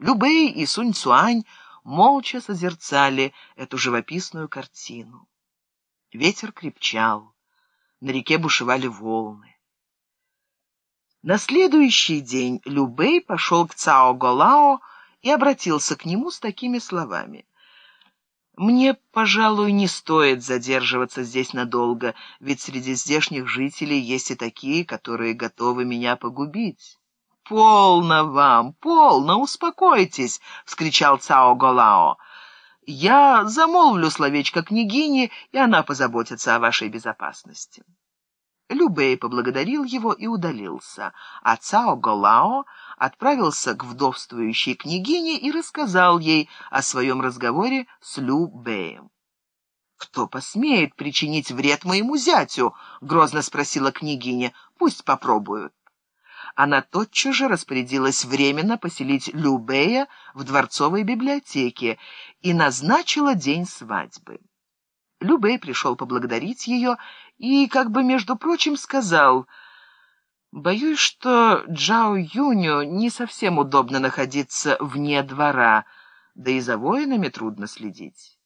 Любэй и Сунь Цуань молча созерцали эту живописную картину. Ветер крепчал, на реке бушевали волны. На следующий день Любэй пошел к Цао Голао и обратился к нему с такими словами. «Мне, пожалуй, не стоит задерживаться здесь надолго, ведь среди здешних жителей есть и такие, которые готовы меня погубить». «Полно вам, полно, успокойтесь!» — вскричал Цао Голао. «Я замолвлю словечко княгине, и она позаботится о вашей безопасности». Любэй поблагодарил его и удалился, а Цао Голао отправился к вдовствующей княгине и рассказал ей о своем разговоре с Любэем. «Кто посмеет причинить вред моему зятю?» — грозно спросила княгиня. «Пусть попробуют» она тотчас же распорядилась временно поселить Любея в дворцовой библиотеке и назначила день свадьбы. Любей пришел поблагодарить ее и, как бы между прочим, сказал, «Боюсь, что Джао Юню не совсем удобно находиться вне двора, да и за воинами трудно следить».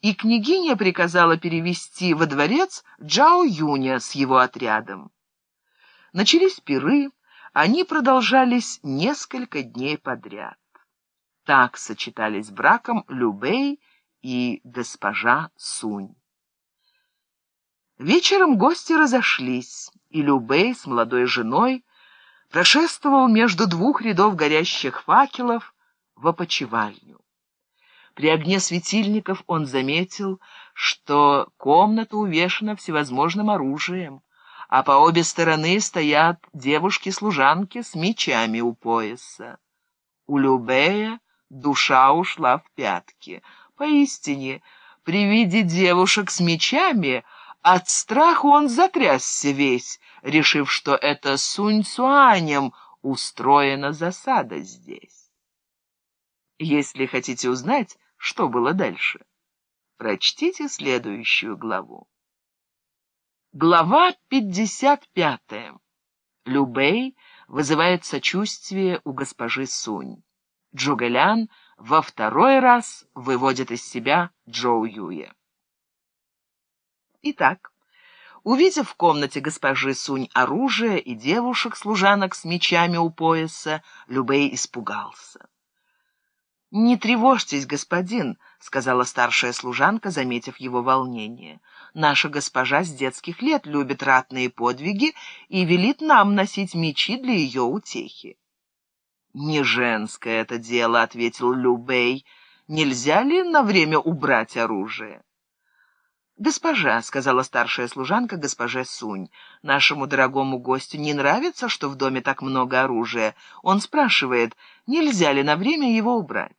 И княгиня приказала перевести во дворец Джао Юня с его отрядом. Начались пиры, они продолжались несколько дней подряд. Так сочетались браком Любей и госпожа Сунь. Вечером гости разошлись, и Любей с молодой женой прошествовал между двух рядов горящих факелов в опочивальню. При огне светильников он заметил, что комната увешана всевозможным оружием а по обе стороны стоят девушки-служанки с мечами у пояса. У Любея душа ушла в пятки. Поистине, при виде девушек с мечами от страха он затрясся весь, решив, что это Сунь-Цуанем устроена засада здесь. Если хотите узнать, что было дальше, прочтите следующую главу. Глава 55. Любэй вызывает сочувствие у госпожи Сунь. Джугэлян во второй раз выводит из себя Джоу Юя. Итак, увидев в комнате госпожи Сунь оружие и девушек-служанок с мечами у пояса, Любэй испугался. «Не тревожьтесь, господин», — сказала старшая служанка, заметив его волнение. «Наша госпожа с детских лет любит ратные подвиги и велит нам носить мечи для ее утехи». «Не женское это дело», — ответил Любей. «Нельзя ли на время убрать оружие?» «Госпожа», — сказала старшая служанка госпоже Сунь, — «нашему дорогому гостю не нравится, что в доме так много оружия. Он спрашивает, нельзя ли на время его убрать».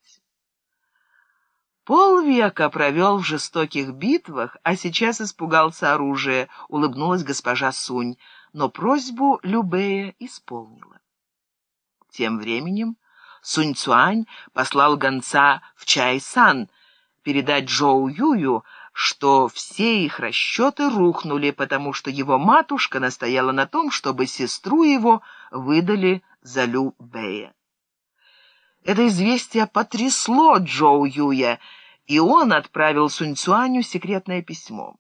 Полвека провел в жестоких битвах, а сейчас испугался оружия, улыбнулась госпожа Сунь, но просьбу Любея исполнила. Тем временем Сунь Цуань послал гонца в Чай-Сан передать Джоу Юю, что все их расчеты рухнули, потому что его матушка настояла на том, чтобы сестру его выдали за Лю Бэя. Это известие потрясло Джоу Юя, и он отправил Сунь Цуаню секретное письмо.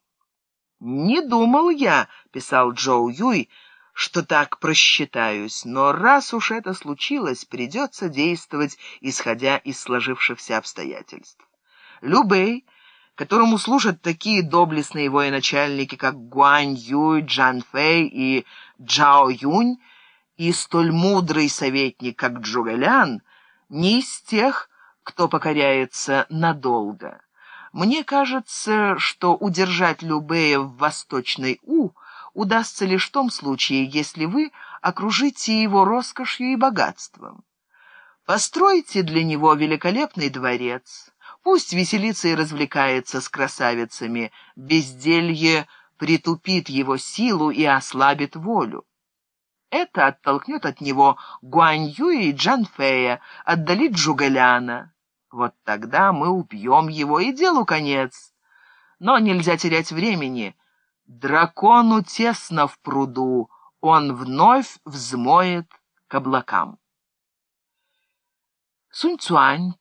«Не думал я», — писал Джоу Юй, — «что так просчитаюсь, но раз уж это случилось, придется действовать, исходя из сложившихся обстоятельств». Любэй которому служат такие доблестные военачальники, как Гуань Юй, Джан Фэй и Джао Юнь, и столь мудрый советник, как Джугэлян, не из тех, кто покоряется надолго. Мне кажется, что удержать Любея в Восточной У удастся лишь в том случае, если вы окружите его роскошью и богатством. Постройте для него великолепный дворец, Пусть веселится и развлекается с красавицами, безделье притупит его силу и ослабит волю. Это оттолкнет от него Гуанью и Джанфея, отдалит Джугаляна. Вот тогда мы убьем его, и делу конец. Но нельзя терять времени. Дракону тесно в пруду, он вновь взмоет к облакам. Сунь Цюань